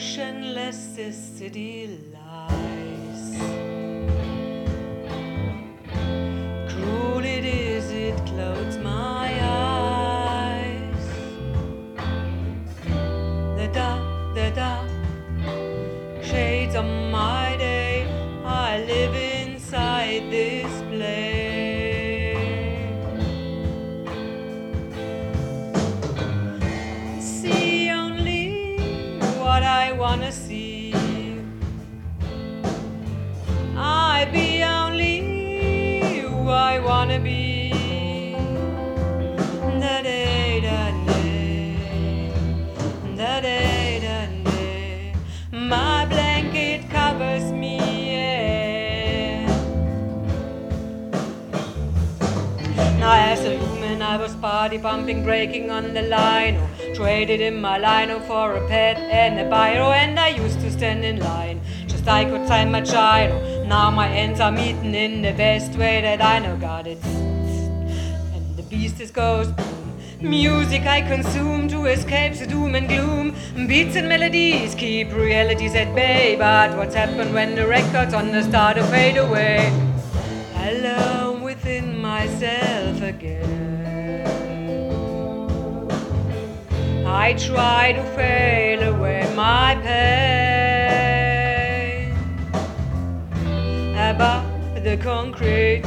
motionless this city lies. Cruel it is, it clouds my eyes. The dark, the dark shades of my day. I live inside this wanna see. I be only who I wanna be. Da day da day, da day da day. My blanket covers me. Yeah. Now as a human I was party bumping, breaking on the line. Oh, traded in my lino oh, for a pet and a biro, oh, and I used to stand in line. Just I could sign my giro. Oh, now my ends are meeting in the best way that I know. Got it. And the beast is boom. Music I consume to escape the doom and gloom. Beats and melodies keep realities at bay. But what's happened when the records on the start to fade away? Alone within myself again. I try to fail away my pain. Above the concrete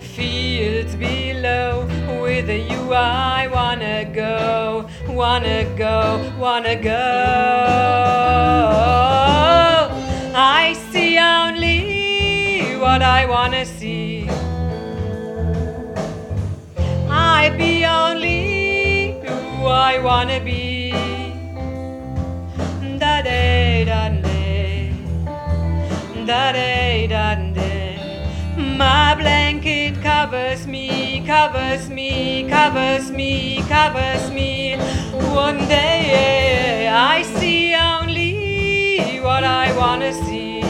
fields below, with you I wanna go, wanna go, wanna go. I see only what I wanna see. I be only I wanna be. Da day da day, da day da day. My blanket covers me, covers me, covers me, covers me. One day I see only what I wanna see.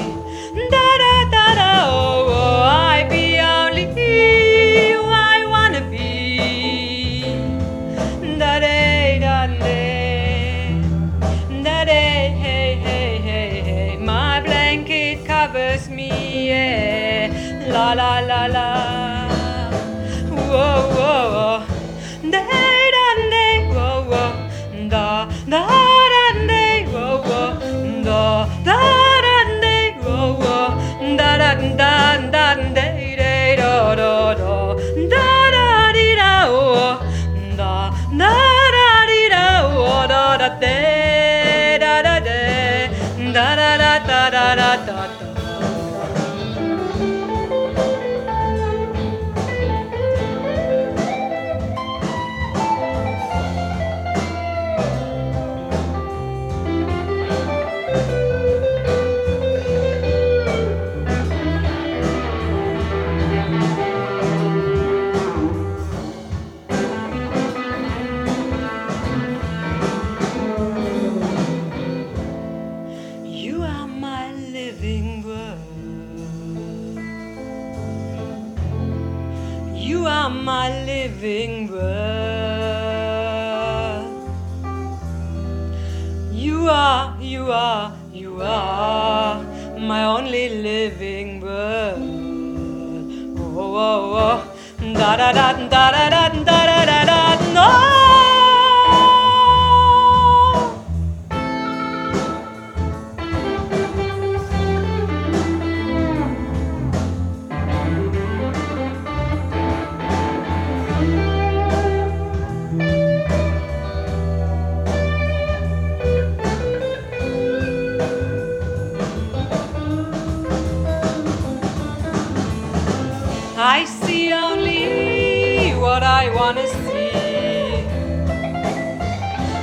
Da da La la la la. You are my living breath. You are, you are, you are my only living breath. Oh, oh, oh. Da da da da da da da. I wanna see.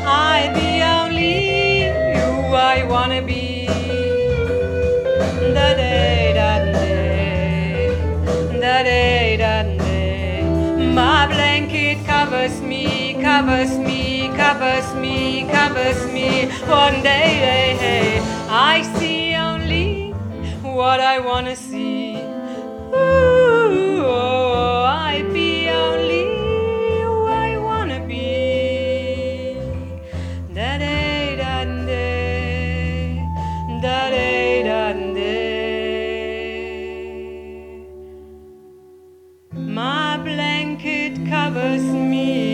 I be only who I wanna be. Da day da day, da day da day. My blanket covers me, covers me, covers me, covers me. One day, hey, hey, I see only what I wanna see. Blanket covers me